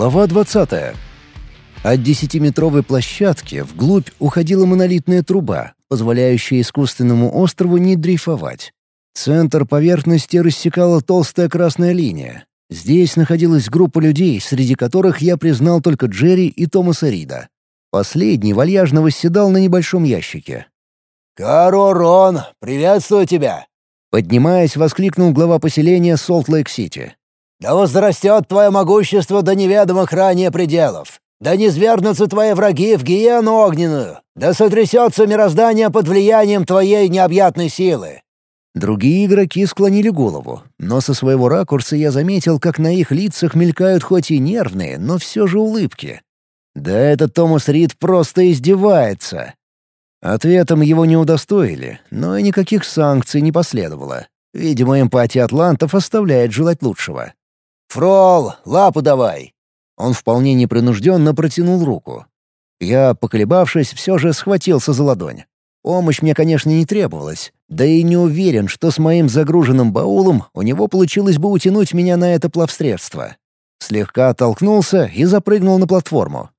Глава 20. От десятиметровой площадки вглубь уходила монолитная труба, позволяющая искусственному острову не дрейфовать. Центр поверхности рассекала толстая красная линия. Здесь находилась группа людей, среди которых я признал только Джерри и Томаса Рида. Последний вальяжно восседал на небольшом ящике. «Каророн, приветствую тебя!» Поднимаясь, воскликнул глава поселения Солт-Лейк-Сити. «Да возрастет твое могущество до неведомых ранее пределов! Да не свергнутся твои враги в гиену огненную! Да сотрясется мироздание под влиянием твоей необъятной силы!» Другие игроки склонили голову, но со своего ракурса я заметил, как на их лицах мелькают хоть и нервные, но все же улыбки. Да этот Томас Рид просто издевается. Ответом его не удостоили, но и никаких санкций не последовало. Видимо, эмпатия атлантов оставляет желать лучшего. «Фрол, лапу давай!» Он вполне непринужденно протянул руку. Я, поколебавшись, все же схватился за ладонь. Помощь мне, конечно, не требовалась, да и не уверен, что с моим загруженным баулом у него получилось бы утянуть меня на это плавсредство. Слегка оттолкнулся и запрыгнул на платформу.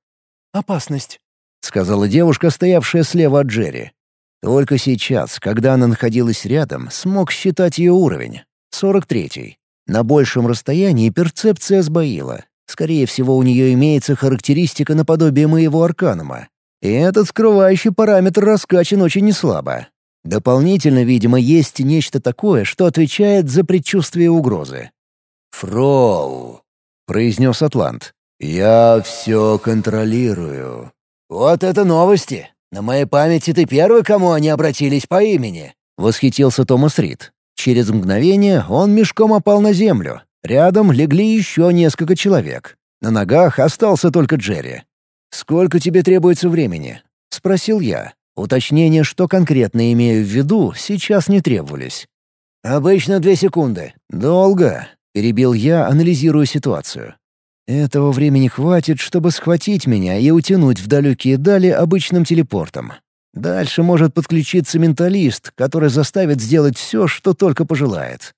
«Опасность», — сказала девушка, стоявшая слева от Джерри. Только сейчас, когда она находилась рядом, смог считать ее уровень. 43-й. На большем расстоянии перцепция сбоила. Скорее всего, у нее имеется характеристика наподобие моего арканума. И этот скрывающий параметр раскачан очень неслабо. Дополнительно, видимо, есть нечто такое, что отвечает за предчувствие угрозы. «Фрол», — произнес Атлант, — «я все контролирую». «Вот это новости! На моей памяти ты первый, кому они обратились по имени!» — восхитился Томас Рид. Через мгновение он мешком опал на землю. Рядом легли еще несколько человек. На ногах остался только Джерри. «Сколько тебе требуется времени?» — спросил я. Уточнения, что конкретно имею в виду, сейчас не требовались. «Обычно две секунды». «Долго», — перебил я, анализируя ситуацию. Этого времени хватит, чтобы схватить меня и утянуть в далекие дали обычным телепортом. Дальше может подключиться менталист, который заставит сделать все, что только пожелает.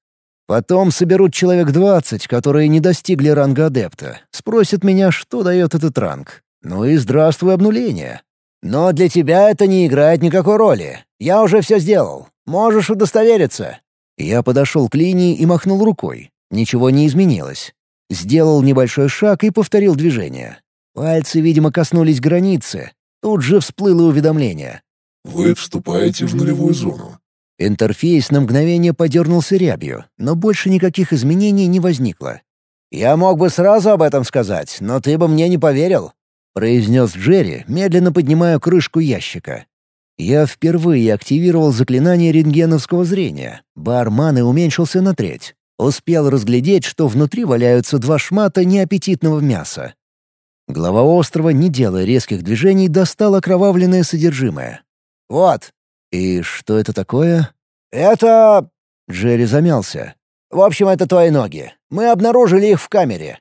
Потом соберут человек двадцать, которые не достигли ранга адепта. Спросят меня, что дает этот ранг. Ну и здравствуй обнуление. Но для тебя это не играет никакой роли. Я уже все сделал. Можешь удостовериться. Я подошел к линии и махнул рукой. Ничего не изменилось. Сделал небольшой шаг и повторил движение. Пальцы, видимо, коснулись границы. Тут же всплыло уведомление. «Вы вступаете в нулевую зону». Интерфейс на мгновение подернулся рябью, но больше никаких изменений не возникло. «Я мог бы сразу об этом сказать, но ты бы мне не поверил», — произнес Джерри, медленно поднимая крышку ящика. Я впервые активировал заклинание рентгеновского зрения. Бар маны уменьшился на треть. Успел разглядеть, что внутри валяются два шмата неаппетитного мяса. Глава острова, не делая резких движений, достал окровавленное содержимое. «Вот». «И что это такое?» «Это...» Джерри замялся. «В общем, это твои ноги. Мы обнаружили их в камере».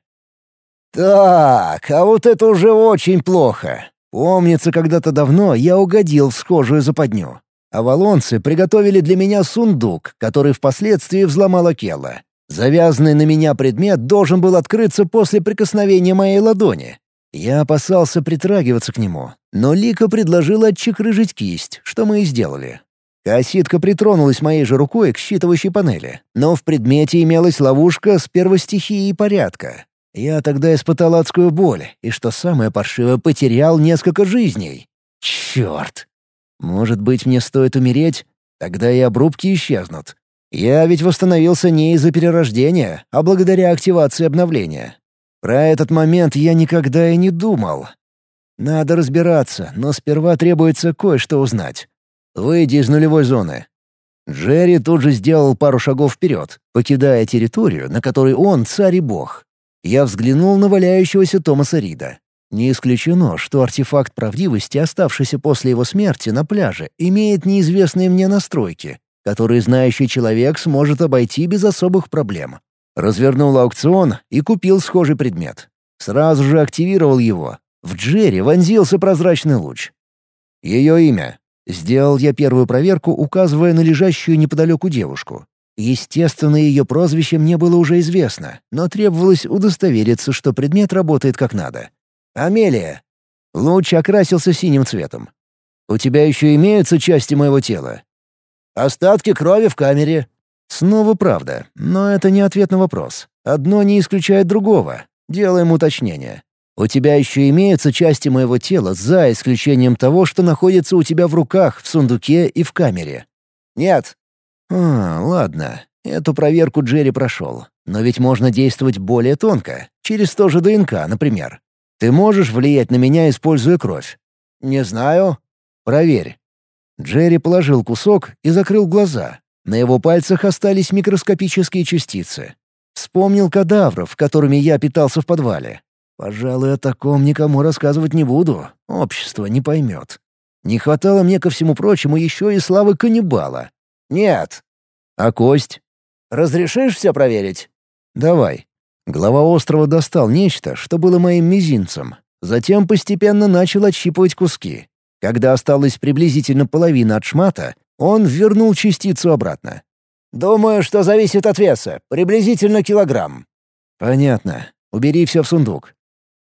«Так, а вот это уже очень плохо. Помнится, когда-то давно я угодил в схожую западню. Авалонцы приготовили для меня сундук, который впоследствии взломала Келла. Завязанный на меня предмет должен был открыться после прикосновения моей ладони. Я опасался притрагиваться к нему, но Лика предложила отчекрыжить кисть, что мы и сделали. Касситка притронулась моей же рукой к считывающей панели, но в предмете имелась ловушка с первостихией порядка. Я тогда испытал адскую боль, и, что самое паршивое, потерял несколько жизней. Черт! Может быть, мне стоит умереть? Тогда и обрубки исчезнут. Я ведь восстановился не из-за перерождения, а благодаря активации обновления. Про этот момент я никогда и не думал. Надо разбираться, но сперва требуется кое-что узнать. Выйди из нулевой зоны. Джерри тут же сделал пару шагов вперед, покидая территорию, на которой он царь и бог. Я взглянул на валяющегося Томаса Рида. Не исключено, что артефакт правдивости, оставшийся после его смерти на пляже, имеет неизвестные мне настройки, которые знающий человек сможет обойти без особых проблем. Развернул аукцион и купил схожий предмет. Сразу же активировал его. В Джерри вонзился прозрачный луч. Ее имя. Сделал я первую проверку, указывая на лежащую неподалеку девушку. Естественно, ее прозвище мне было уже известно, но требовалось удостовериться, что предмет работает как надо. «Амелия!» Луч окрасился синим цветом. «У тебя еще имеются части моего тела?» «Остатки крови в камере». Снова правда, но это не ответ на вопрос. Одно не исключает другого. Делаем уточнение. У тебя еще имеются части моего тела, за исключением того, что находится у тебя в руках, в сундуке и в камере. Нет. А, ладно. Эту проверку Джерри прошел. Но ведь можно действовать более тонко, через то же ДНК, например. Ты можешь влиять на меня, используя кровь? Не знаю. Проверь. Джерри положил кусок и закрыл глаза. На его пальцах остались микроскопические частицы. Вспомнил кадавров, которыми я питался в подвале. Пожалуй, о таком никому рассказывать не буду. Общество не поймет. Не хватало мне, ко всему прочему, еще и славы каннибала. Нет. А кость? Разрешишь все проверить? Давай. Глава острова достал нечто, что было моим мизинцем. Затем постепенно начал отщипывать куски. Когда осталась приблизительно половина от шмата, он вернул частицу обратно. «Думаю, что зависит от веса. Приблизительно килограмм». «Понятно. Убери все в сундук.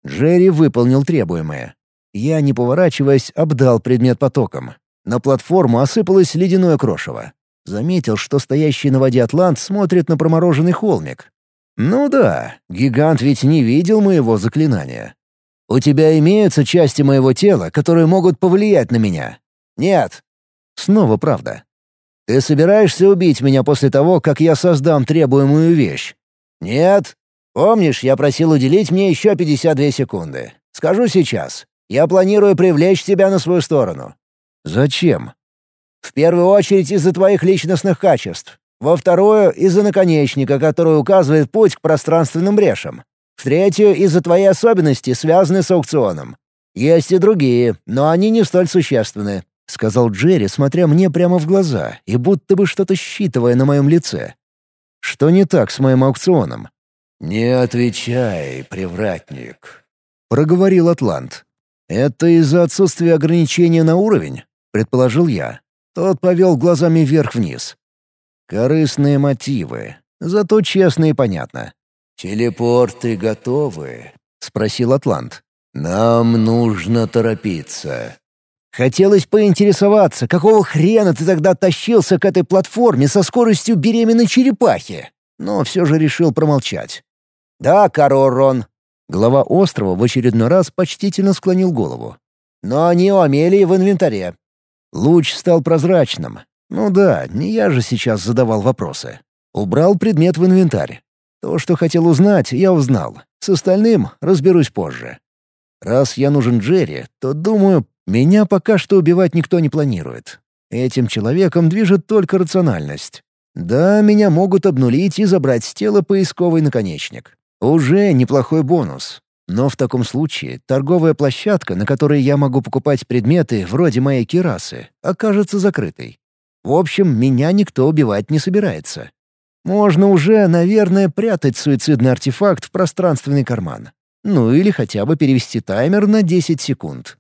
Джерри выполнил требуемое. Я, не поворачиваясь, обдал предмет потоком. На платформу осыпалось ледяное крошево. Заметил, что стоящий на воде атлант смотрит на промороженный холмик. «Ну да, гигант ведь не видел моего заклинания. У тебя имеются части моего тела, которые могут повлиять на меня?» «Нет». Снова правда. «Ты собираешься убить меня после того, как я создам требуемую вещь?» «Нет». Помнишь, я просил уделить мне еще 52 секунды? Скажу сейчас. Я планирую привлечь тебя на свою сторону». «Зачем?» «В первую очередь из-за твоих личностных качеств. Во вторую — из-за наконечника, который указывает путь к пространственным брешам. В третью — из-за твоей особенности, связанной с аукционом. Есть и другие, но они не столь существенны», — сказал Джерри, смотря мне прямо в глаза и будто бы что-то считывая на моем лице. «Что не так с моим аукционом?» «Не отвечай, привратник», — проговорил Атлант. «Это из-за отсутствия ограничения на уровень?» — предположил я. Тот повел глазами вверх-вниз. Корыстные мотивы. Зато честно и понятно. «Телепорты готовы?» — спросил Атлант. «Нам нужно торопиться». Хотелось поинтересоваться, какого хрена ты тогда тащился к этой платформе со скоростью беременной черепахи? Но все же решил промолчать. «Да, Каророн». Глава острова в очередной раз почтительно склонил голову. «Но они у Амелии в инвентаре». Луч стал прозрачным. Ну да, не я же сейчас задавал вопросы. Убрал предмет в инвентарь. То, что хотел узнать, я узнал. С остальным разберусь позже. Раз я нужен Джерри, то, думаю, меня пока что убивать никто не планирует. Этим человеком движет только рациональность. Да, меня могут обнулить и забрать с тела поисковый наконечник. Уже неплохой бонус. Но в таком случае торговая площадка, на которой я могу покупать предметы вроде моей кирасы, окажется закрытой. В общем, меня никто убивать не собирается. Можно уже, наверное, прятать суицидный артефакт в пространственный карман. Ну или хотя бы перевести таймер на 10 секунд.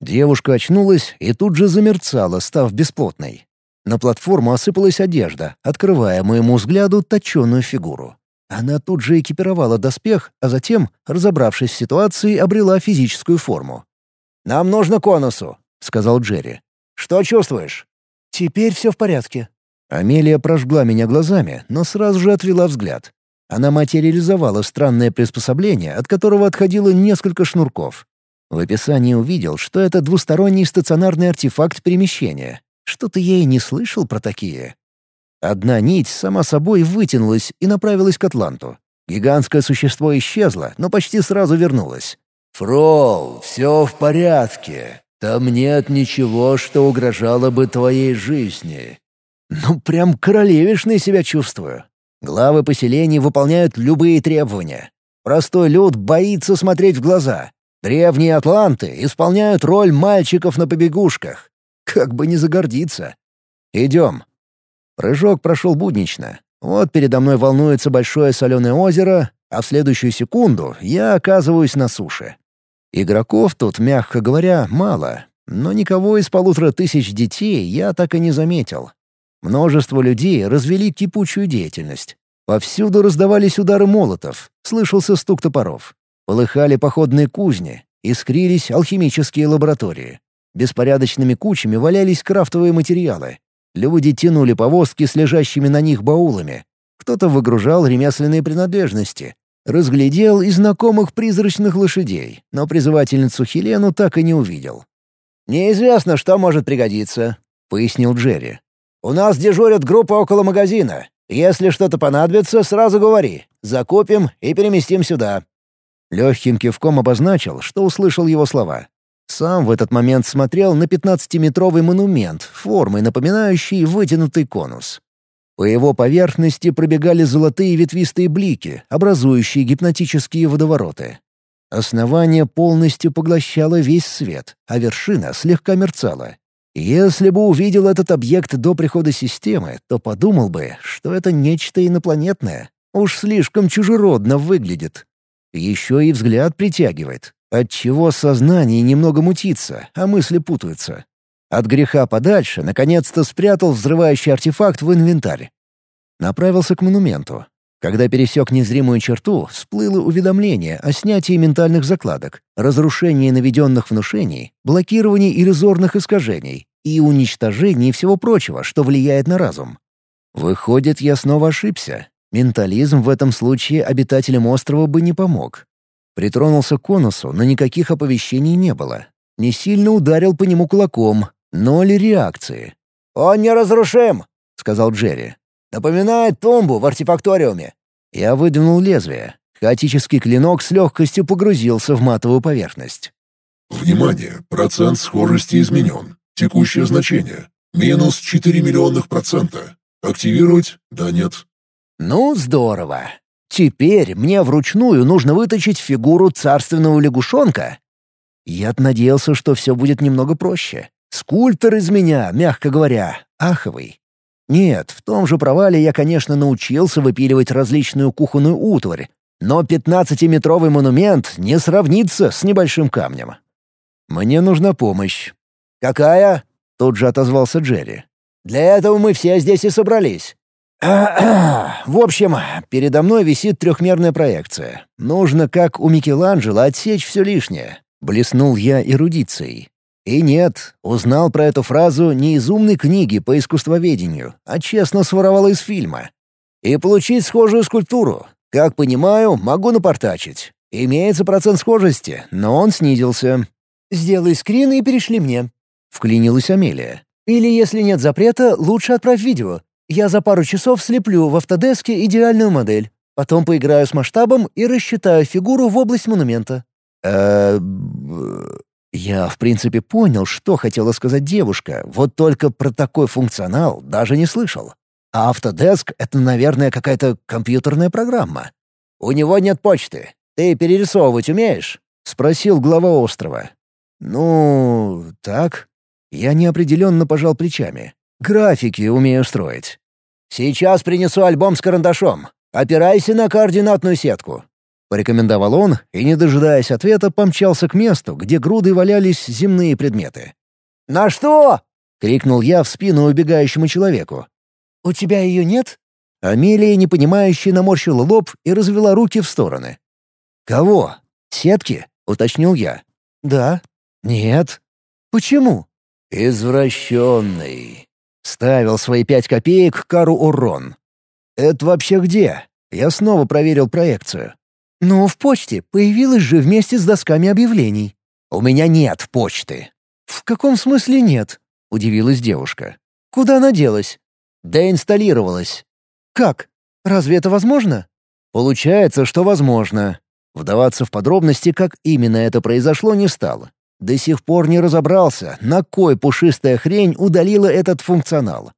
Девушка очнулась и тут же замерцала, став бесплотной. На платформу осыпалась одежда, открывая моему взгляду точеную фигуру. Она тут же экипировала доспех, а затем, разобравшись в ситуации, обрела физическую форму. «Нам нужно конусу», — сказал Джерри. «Что чувствуешь?» «Теперь все в порядке». Амелия прожгла меня глазами, но сразу же отвела взгляд. Она материализовала странное приспособление, от которого отходило несколько шнурков. В описании увидел, что это двусторонний стационарный артефакт перемещения. Что-то я и не слышал про такие. Одна нить сама собой вытянулась и направилась к Атланту. Гигантское существо исчезло, но почти сразу вернулось. «Фрол, все в порядке. Там нет ничего, что угрожало бы твоей жизни». «Ну, прям королевишной себя чувствую. Главы поселений выполняют любые требования. Простой люд боится смотреть в глаза. Древние атланты исполняют роль мальчиков на побегушках. Как бы не загордиться. Идем. Прыжок прошел буднично. Вот передо мной волнуется большое соленое озеро, а в следующую секунду я оказываюсь на суше. Игроков тут, мягко говоря, мало, но никого из полутора тысяч детей я так и не заметил. Множество людей развели кипучую деятельность. Повсюду раздавались удары молотов, слышался стук топоров. Полыхали походные кузни, искрились алхимические лаборатории. Беспорядочными кучами валялись крафтовые материалы. Люди тянули повозки с лежащими на них баулами. Кто-то выгружал ремесленные принадлежности. Разглядел и знакомых призрачных лошадей, но призывательницу Хелену так и не увидел. «Неизвестно, что может пригодиться», — пояснил Джерри. «У нас дежурят группа около магазина. Если что-то понадобится, сразу говори. Закупим и переместим сюда». Легким кивком обозначил, что услышал его слова. Сам в этот момент смотрел на пятнадцатиметровый монумент, формой напоминающий вытянутый конус. По его поверхности пробегали золотые ветвистые блики, образующие гипнотические водовороты. Основание полностью поглощало весь свет, а вершина слегка мерцала. Если бы увидел этот объект до прихода системы, то подумал бы, что это нечто инопланетное. Уж слишком чужеродно выглядит. Еще и взгляд притягивает, отчего сознание немного мутится, а мысли путаются. От греха подальше наконец-то спрятал взрывающий артефакт в инвентарь. Направился к монументу. Когда пересек незримую черту, всплыло уведомление о снятии ментальных закладок, разрушении наведенных внушений, блокировании иллюзорных искажений и уничтожении всего прочего, что влияет на разум. Выходит, я снова ошибся. Ментализм в этом случае обитателям острова бы не помог. Притронулся к конусу, но никаких оповещений не было. Не сильно ударил по нему кулаком, ноль реакции. «Он неразрушим!» — сказал Джерри. «Напоминает тумбу в артефакториуме». Я выдвинул лезвие. Хаотический клинок с легкостью погрузился в матовую поверхность. «Внимание! Процент схожести изменен. Текущее значение. Минус 4 миллионных процента. Активировать? Да, нет. Ну, здорово. Теперь мне вручную нужно выточить фигуру царственного лягушонка. Я надеялся, что все будет немного проще. Скульптор из меня, мягко говоря, аховый. Нет, в том же провале я, конечно, научился выпиливать различную кухонную утварь, но пятнадцатиметровый монумент не сравнится с небольшим камнем. Мне нужна помощь. «Какая?» — тут же отозвался Джерри. «Для этого мы все здесь и собрались. В общем, передо мной висит трехмерная проекция. Нужно, как у Микеланджело, отсечь все лишнее. Блеснул я эрудицией. И нет, узнал про эту фразу не из умной книги по искусствоведению, а честно своровал из фильма. И получить схожую скульптуру. Как понимаю, могу напортачить. Имеется процент схожести, но он снизился. «Сделай скрин и перешли мне», — вклинилась Амелия. «Или, если нет запрета, лучше отправь видео. Я за пару часов слеплю в автодеске идеальную модель. Потом поиграю с масштабом и рассчитаю фигуру в область монумента». Э, я, в принципе, понял, что хотела сказать девушка, вот только про такой функционал даже не слышал. А Autodesk — это, наверное, какая-то компьютерная программа. «У него нет почты. Ты перерисовывать умеешь?» — спросил глава острова. «Ну, так». Я неопределенно пожал плечами. Графики умею строить. Сейчас принесу альбом с карандашом. Опирайся на координатную сетку. Порекомендовал он и, не дожидаясь ответа, помчался к месту, где груды валялись земные предметы. «На что?» — крикнул я в спину убегающему человеку. «У тебя ее нет?» Амелия, непонимающе, наморщила лоб и развела руки в стороны. «Кого? Сетки?» — уточнил я. «Да». «Нет». «Почему?» «Извращенный», Ставил свои пять копеек Кару Урон. «Это вообще где?» Я снова проверил проекцию. «Ну, в почте. Появилась же вместе с досками объявлений». «У меня нет почты». «В каком смысле нет?» — удивилась девушка. «Куда она делась?» «Да инсталлировалась». «Как? Разве это возможно?» «Получается, что возможно». Вдаваться в подробности, как именно это произошло, не стало. До сих пор не разобрался, на кой пушистая хрень удалила этот функционал.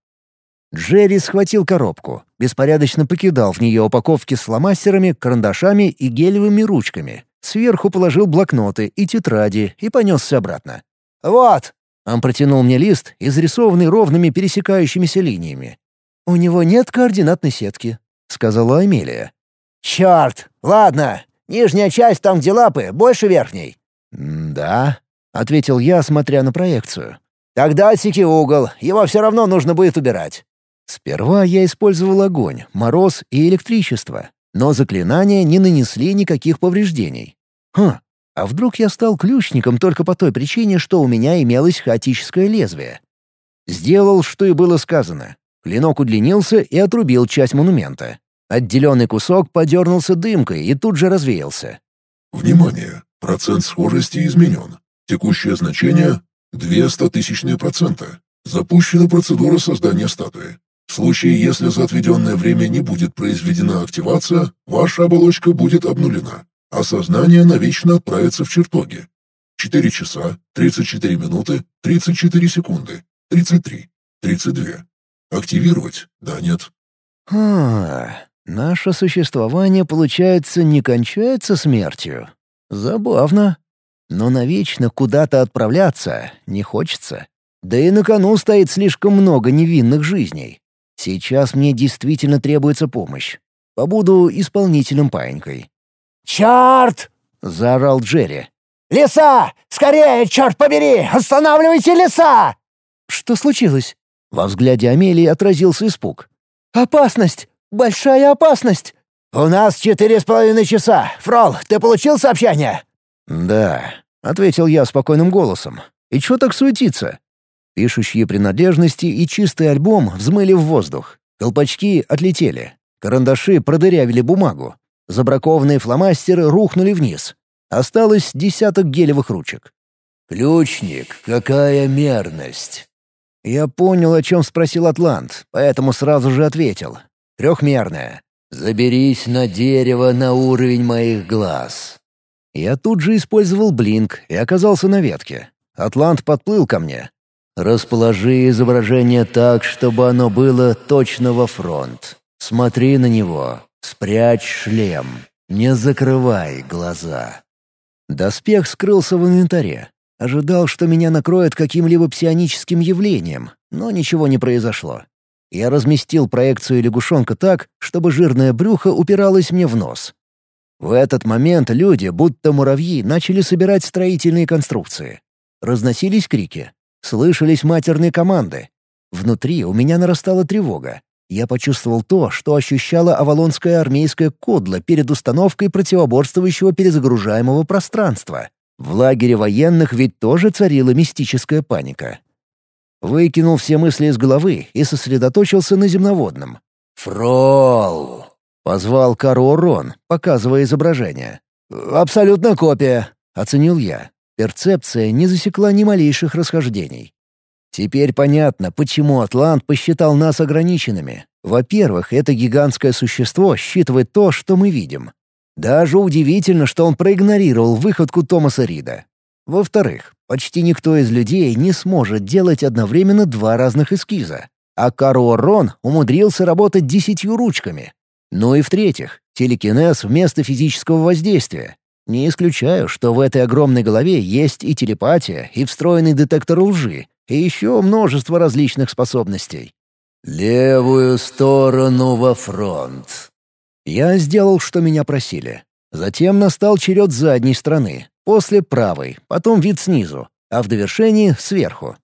Джерри схватил коробку, беспорядочно покидал в нее упаковки с фломастерами, карандашами и гелевыми ручками. Сверху положил блокноты и тетради и понесся обратно. «Вот!» Он протянул мне лист, изрисованный ровными пересекающимися линиями. «У него нет координатной сетки», — сказала Амелия. «Черт! Ладно, нижняя часть там, где лапы, больше верхней». «Да», — ответил я, смотря на проекцию. «Тогда отсеки угол, его все равно нужно будет убирать». Сперва я использовал огонь, мороз и электричество, но заклинания не нанесли никаких повреждений. Хм, а вдруг я стал ключником только по той причине, что у меня имелось хаотическое лезвие? Сделал, что и было сказано. Клинок удлинился и отрубил часть монумента. Отделенный кусок подернулся дымкой и тут же развеялся. Внимание! Процент схожести изменен. Текущее значение — 2 стотысячные процента. Запущена процедура создания статуи. В случае, если за отведенное время не будет произведена активация, ваша оболочка будет обнулена а сознание навечно отправится в чертоги. 4 часа, 34 минуты, 34 секунды, 33, 32. Активировать? Да, нет. А, наше существование, получается, не кончается смертью. Забавно. Но навечно куда-то отправляться не хочется. Да и на кону стоит слишком много невинных жизней. Сейчас мне действительно требуется помощь. Побуду исполнителем паинькой. «Черт!» — заорал Джерри. «Леса! Скорее, черт побери! Останавливайте леса!» «Что случилось?» Во взгляде Амелии отразился испуг. «Опасность! Большая опасность!» «У нас четыре с половиной часа. Фрол, ты получил сообщение?» «Да», — ответил я спокойным голосом. «И чё так суетиться?» Пишущие принадлежности и чистый альбом взмыли в воздух. Колпачки отлетели. Карандаши продырявили бумагу. Забракованные фломастеры рухнули вниз. Осталось десяток гелевых ручек. «Ключник, какая мерность!» Я понял, о чем спросил Атлант, поэтому сразу же ответил. «Трехмерная». «Заберись на дерево на уровень моих глаз». Я тут же использовал блинк и оказался на ветке. Атлант подплыл ко мне. «Расположи изображение так, чтобы оно было точно во фронт. Смотри на него. Спрячь шлем. Не закрывай глаза. Доспех скрылся в инвентаре. Ожидал, что меня накроет каким-либо псионическим явлением, но ничего не произошло. Я разместил проекцию лягушонка так, чтобы жирное брюхо упиралось мне в нос. В этот момент люди, будто муравьи, начали собирать строительные конструкции. Разносились крики. Слышались матерные команды. Внутри у меня нарастала тревога. Я почувствовал то, что ощущала авалонская армейская кодла перед установкой противоборствующего перезагружаемого пространства. В лагере военных ведь тоже царила мистическая паника. Выкинул все мысли из головы и сосредоточился на земноводном. «Фрол!» — позвал Каро Рон, показывая изображение. «Абсолютно копия», — оценил я. Перцепция не засекла ни малейших расхождений. Теперь понятно, почему Атлант посчитал нас ограниченными. Во-первых, это гигантское существо считывает то, что мы видим. Даже удивительно, что он проигнорировал выходку Томаса Рида. Во-вторых, почти никто из людей не сможет делать одновременно два разных эскиза. А Каро Рон умудрился работать десятью ручками. Ну и в-третьих, телекинез вместо физического воздействия. Не исключаю, что в этой огромной голове есть и телепатия, и встроенный детектор лжи, и еще множество различных способностей. «Левую сторону во фронт». Я сделал, что меня просили. Затем настал черед задней стороны, после правой, потом вид снизу, а в довершении — сверху.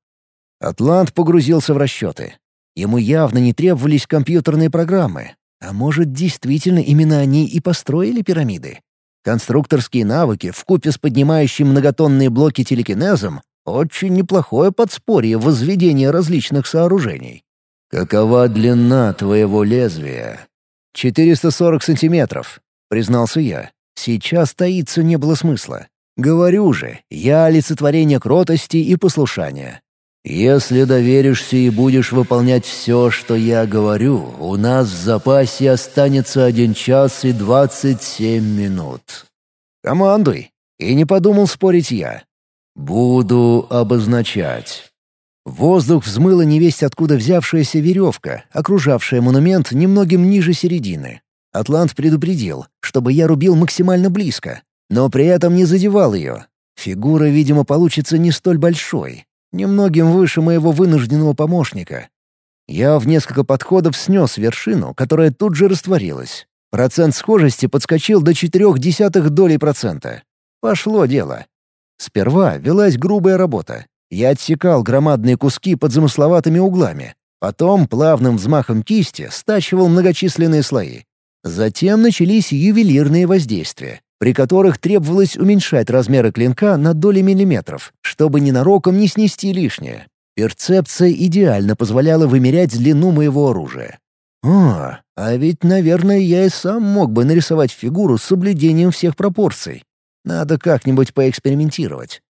Атлант погрузился в расчеты. Ему явно не требовались компьютерные программы. А может, действительно именно они и построили пирамиды? Конструкторские навыки вкупе с поднимающим многотонные блоки телекинезом очень неплохое подспорье возведения различных сооружений. «Какова длина твоего лезвия?» «440 сантиметров», — признался я. Сейчас таиться не было смысла. Говорю же, я олицетворение кротости и послушания. «Если доверишься и будешь выполнять все, что я говорю, у нас в запасе останется один час и двадцать семь минут». «Командуй!» И не подумал спорить я. «Буду обозначать». воздух взмыла невесть откуда взявшаяся веревка, окружавшая монумент немногим ниже середины. Атлант предупредил, чтобы я рубил максимально близко, но при этом не задевал ее. Фигура, видимо, получится не столь большой, немногим выше моего вынужденного помощника. Я в несколько подходов снес вершину, которая тут же растворилась. Процент схожести подскочил до четырех десятых долей процента. Пошло дело. Сперва велась грубая работа. Я отсекал громадные куски под замысловатыми углами. Потом плавным взмахом кисти стачивал многочисленные слои. Затем начались ювелирные воздействия, при которых требовалось уменьшать размеры клинка на доли миллиметров, чтобы ненароком не снести лишнее. Перцепция идеально позволяла вымерять длину моего оружия. О, а ведь, наверное, я и сам мог бы нарисовать фигуру с соблюдением всех пропорций. Надо как-нибудь поэкспериментировать.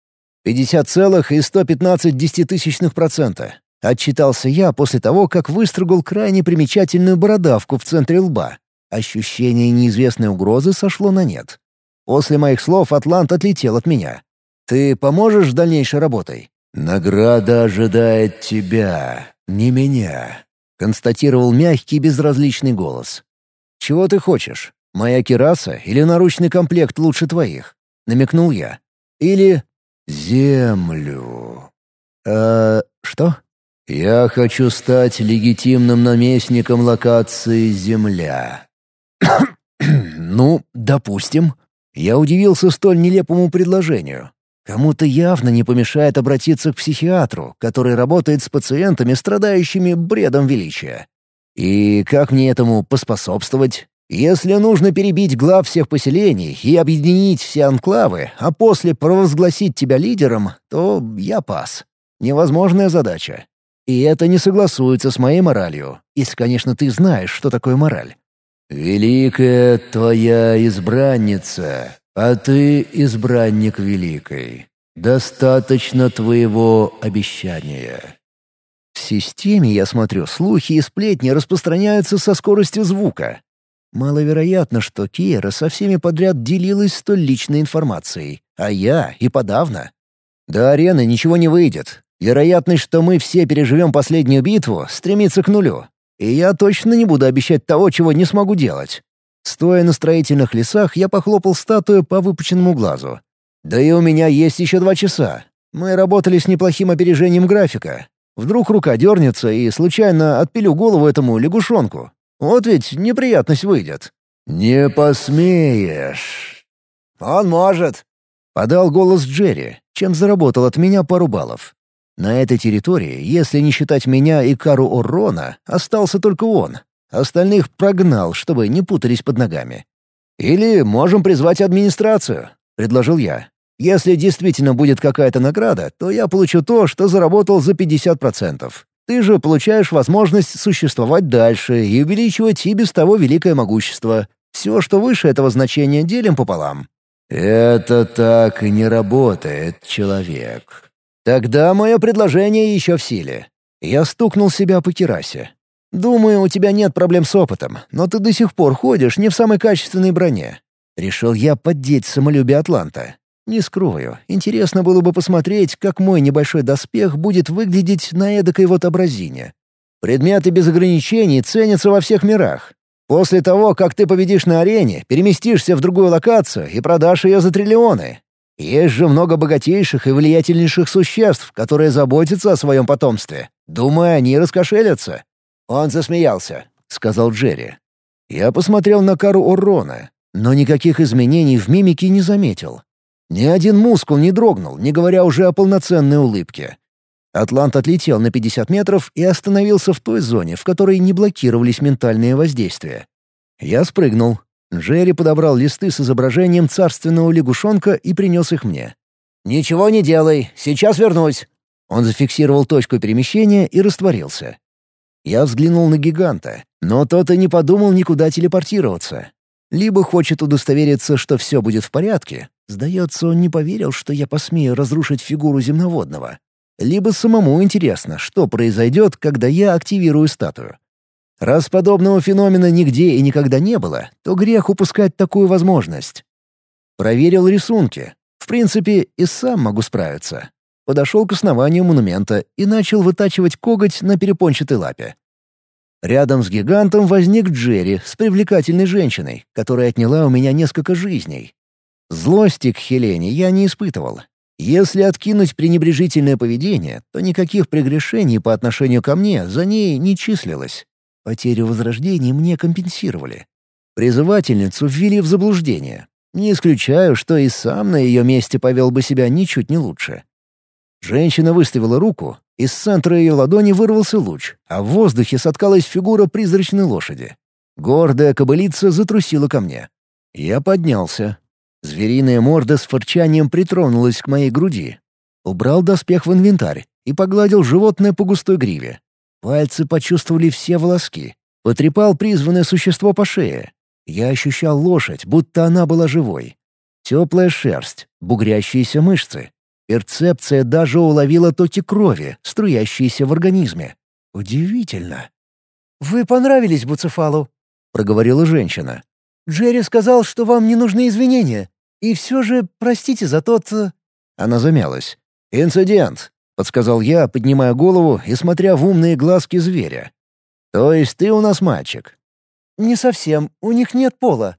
50 целых и 115 десятитысячных процента. Отчитался я после того, как выстрогал крайне примечательную бородавку в центре лба. Ощущение неизвестной угрозы сошло на нет. После моих слов Атлант отлетел от меня. «Ты поможешь с дальнейшей работой?» «Награда ожидает тебя, не меня», — констатировал мягкий безразличный голос. «Чего ты хочешь? Моя кираса или наручный комплект лучше твоих?» — намекнул я. «Или...» «Землю». «Э, что?» «Я хочу стать легитимным наместником локации Земля». «Ну, допустим». Я удивился столь нелепому предложению. Кому-то явно не помешает обратиться к психиатру, который работает с пациентами, страдающими бредом величия. И как мне этому поспособствовать? Если нужно перебить глав всех поселений и объединить все анклавы, а после провозгласить тебя лидером, то я пас. Невозможная задача. И это не согласуется с моей моралью, если, конечно, ты знаешь, что такое мораль. «Великая твоя избранница, а ты избранник великой. Достаточно твоего обещания». В системе, я смотрю, слухи и сплетни распространяются со скоростью звука. Маловероятно, что Киера со всеми подряд делилась столь личной информацией, а я и подавно. До арены ничего не выйдет. Вероятность, что мы все переживем последнюю битву, стремится к нулю. И я точно не буду обещать того, чего не смогу делать. Стоя на строительных лесах, я похлопал статую по выпученному глазу. Да и у меня есть еще два часа. Мы работали с неплохим опережением графика. Вдруг рука дернется и случайно отпилю голову этому лягушонку. Вот ведь неприятность выйдет. «Не посмеешь». «Он может», — подал голос Джерри, чем заработал от меня пару баллов. На этой территории, если не считать меня и Кару Оррона, остался только он. Остальных прогнал, чтобы не путались под ногами. «Или можем призвать администрацию», — предложил я. «Если действительно будет какая-то награда, то я получу то, что заработал за 50%. Ты же получаешь возможность существовать дальше и увеличивать и без того великое могущество. Все, что выше этого значения, делим пополам». «Это так и не работает, человек», Тогда мое предложение еще в силе. Я стукнул себя по керасе. Думаю, у тебя нет проблем с опытом, но ты до сих пор ходишь не в самой качественной броне. Решил я поддеть самолюбие Атланта. Не скрою, интересно было бы посмотреть, как мой небольшой доспех будет выглядеть на эдакой вот образине. Предметы без ограничений ценятся во всех мирах. После того, как ты победишь на арене, переместишься в другую локацию и продашь ее за триллионы. Есть же много богатейших и влиятельнейших существ, которые заботятся о своем потомстве. Думаю, они раскошелятся». «Он засмеялся», — сказал Джерри. Я посмотрел на Кару Урона, но никаких изменений в мимике не заметил. Ни один мускул не дрогнул, не говоря уже о полноценной улыбке. Атлант отлетел на 50 метров и остановился в той зоне, в которой не блокировались ментальные воздействия. Я спрыгнул, Джерри подобрал листы с изображением царственного лягушонка и принес их мне. «Ничего не делай, сейчас вернусь». Он зафиксировал точку перемещения и растворился. Я взглянул на гиганта, но тот и не подумал никуда телепортироваться. Либо хочет удостовериться, что все будет в порядке. Сдается, он не поверил, что я посмею разрушить фигуру земноводного. Либо самому интересно, что произойдет, когда я активирую статую. Раз подобного феномена нигде и никогда не было, то грех упускать такую возможность. Проверил рисунки. В принципе, и сам могу справиться. Подошел к основанию монумента и начал вытачивать коготь на перепончатой лапе. Рядом с гигантом возник Джерри с привлекательной женщиной, которая отняла у меня несколько жизней. Злости к Хелене я не испытывал. Если откинуть пренебрежительное поведение, то никаких прегрешений по отношению ко мне за ней не числилось. Потерю возрождения мне компенсировали. Призывательницу ввели в заблуждение. Не исключаю, что и сам на ее месте повел бы себя ничуть не лучше. Женщина выставила руку, Из центра ее ладони вырвался луч, а в воздухе соткалась фигура призрачной лошади. Гордая кобылица затрусила ко мне. Я поднялся. Звериная морда с фырчанием притронулась к моей груди. Убрал доспех в инвентарь и погладил животное по густой гриве. Пальцы почувствовали все волоски. Потрепал призванное существо по шее. Я ощущал лошадь, будто она была живой. Теплая шерсть, бугрящиеся мышцы. Перцепция даже уловила токи крови, струящиеся в организме. Удивительно. «Вы понравились Буцефалу», — проговорила женщина. «Джерри сказал, что вам не нужны извинения. И все же простите за тот...» э, Она замялась. «Инцидент», — подсказал я, поднимая голову и смотря в умные глазки зверя. «То есть ты у нас мальчик?» «Не совсем. У них нет пола».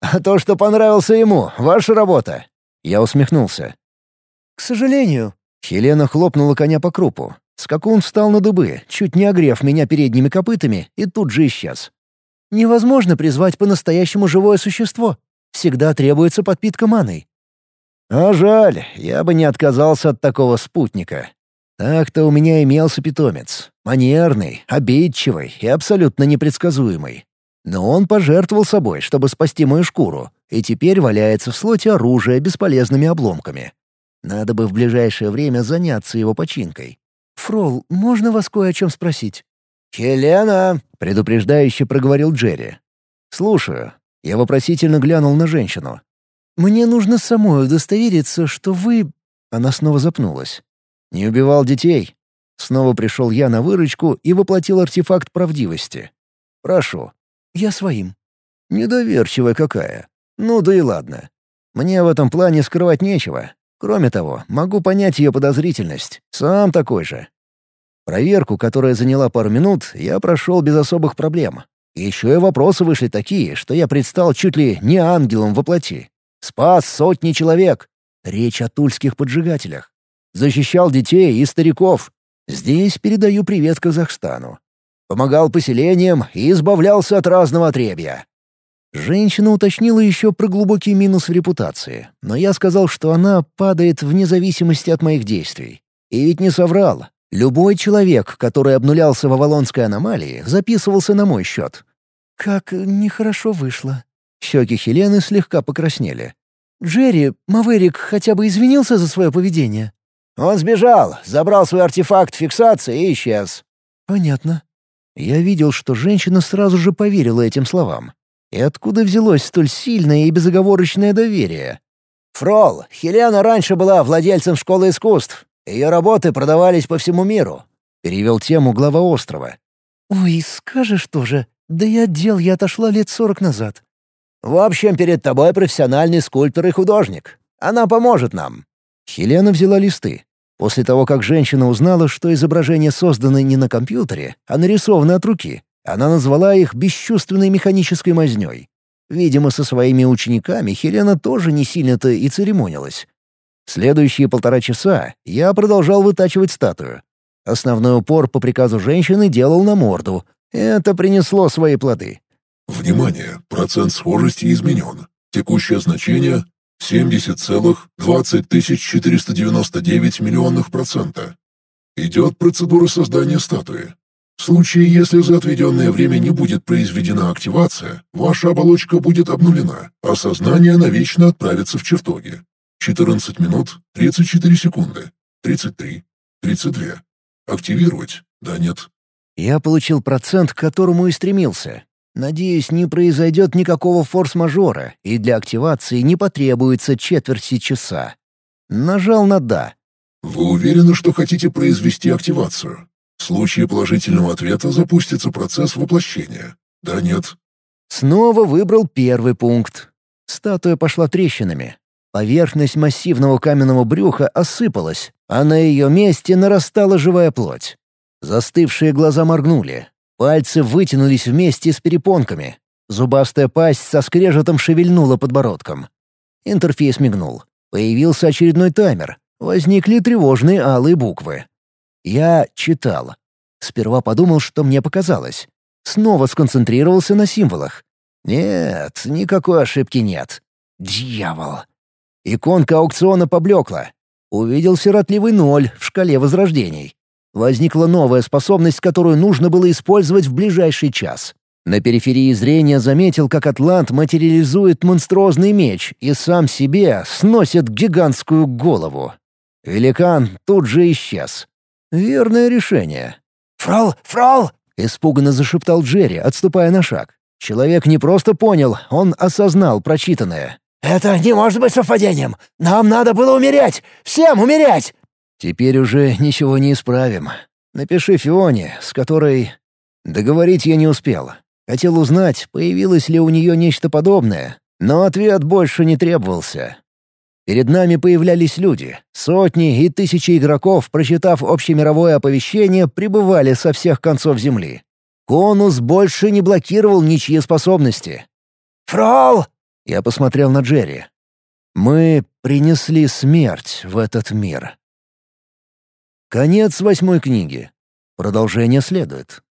«А то, что понравился ему, ваша работа». Я усмехнулся. «К сожалению». Хелена хлопнула коня по крупу. Скакун встал на дыбы, чуть не огрев меня передними копытами, и тут же исчез. «Невозможно призвать по-настоящему живое существо. Всегда требуется подпитка маной». «А жаль, я бы не отказался от такого спутника. Так-то у меня имелся питомец. Манерный, обидчивый и абсолютно непредсказуемый. Но он пожертвовал собой, чтобы спасти мою шкуру, и теперь валяется в слоте оружия бесполезными обломками. Надо бы в ближайшее время заняться его починкой. «Фрол, можно вас кое о чем спросить?» «Хелена!» — предупреждающе проговорил Джерри. «Слушаю». Я вопросительно глянул на женщину. «Мне нужно самой удостовериться, что вы...» Она снова запнулась. «Не убивал детей?» Снова пришел я на выручку и воплотил артефакт правдивости. «Прошу». «Я своим». Недоверчивая какая. Ну да и ладно. Мне в этом плане скрывать нечего. Кроме того, могу понять ее подозрительность. Сам такой же. Проверку, которая заняла пару минут, я прошел без особых проблем. Еще и вопросы вышли такие, что я предстал чуть ли не ангелом во плоти. Спас сотни человек. Речь о тульских поджигателях. Защищал детей и стариков. Здесь передаю привет Казахстану. Помогал поселениям и избавлялся от разного отребья. Женщина уточнила еще про глубокий минус в репутации, но я сказал, что она падает вне зависимости от моих действий. И ведь не соврал. Любой человек, который обнулялся в Авалонской аномалии, записывался на мой счет. «Как нехорошо вышло». Щеки Хелены слегка покраснели. «Джерри, Маверик хотя бы извинился за свое поведение?» «Он сбежал, забрал свой артефакт фиксации и исчез». «Понятно». Я видел, что женщина сразу же поверила этим словам. И откуда взялось столь сильное и безоговорочное доверие? «Фрол, Хелена раньше была владельцем школы искусств. Ее работы продавались по всему миру», — перевел тему глава острова. «Ой, скажешь тоже. Да и отдел я отошла лет сорок назад». «В общем, перед тобой профессиональный скульптор и художник. Она поможет нам». Хелена взяла листы. После того, как женщина узнала, что изображение создано не на компьютере, а нарисовано от руки, она назвала их бесчувственной механической мазнёй. Видимо, со своими учениками Хелена тоже не сильно-то и церемонилась. Следующие полтора часа я продолжал вытачивать статую. Основной упор по приказу женщины делал на морду. Это принесло свои плоды. Внимание! Процент схожести изменен. Текущее значение — 70,20 499 миллионных процента. Идет процедура создания статуи. В случае, если за отведенное время не будет произведена активация, ваша оболочка будет обнулена, а сознание навечно отправится в чертоги. 14 минут 34 секунды. 33. 32. Активировать? Да, нет. Я получил процент, к которому и стремился. Надеюсь, не произойдет никакого форс-мажора, и для активации не потребуется четверти часа. Нажал на «да». Вы уверены, что хотите произвести активацию? В случае положительного ответа запустится процесс воплощения. Да, нет. Снова выбрал первый пункт. Статуя пошла трещинами. Поверхность массивного каменного брюха осыпалась, а на ее месте нарастала живая плоть. Застывшие глаза моргнули. Пальцы вытянулись вместе с перепонками. Зубастая пасть со скрежетом шевельнула подбородком. Интерфейс мигнул. Появился очередной таймер. Возникли тревожные алые буквы. Я читал. Сперва подумал, что мне показалось. Снова сконцентрировался на символах. Нет, никакой ошибки нет. Дьявол. Иконка аукциона поблекла. Увидел сиротливый ноль в шкале возрождений. Возникла новая способность, которую нужно было использовать в ближайший час. На периферии зрения заметил, как Атлант материализует монструозный меч и сам себе сносит гигантскую голову. Великан тут же исчез. Верное решение. «Фрол! Фрол!» — испуганно зашептал Джерри, отступая на шаг. Человек не просто понял, он осознал прочитанное. «Это не может быть совпадением! Нам надо было умереть! Всем умереть!» «Теперь уже ничего не исправим. Напиши Фионе, с которой...» Договорить я не успел. Хотел узнать, появилось ли у нее нечто подобное, но ответ больше не требовался. Перед нами появлялись люди. Сотни и тысячи игроков, прочитав общемировое оповещение, прибывали со всех концов Земли. Конус больше не блокировал ничьи способности. «Фрол!» — я посмотрел на Джерри. «Мы принесли смерть в этот мир». Конец восьмой книги. Продолжение следует.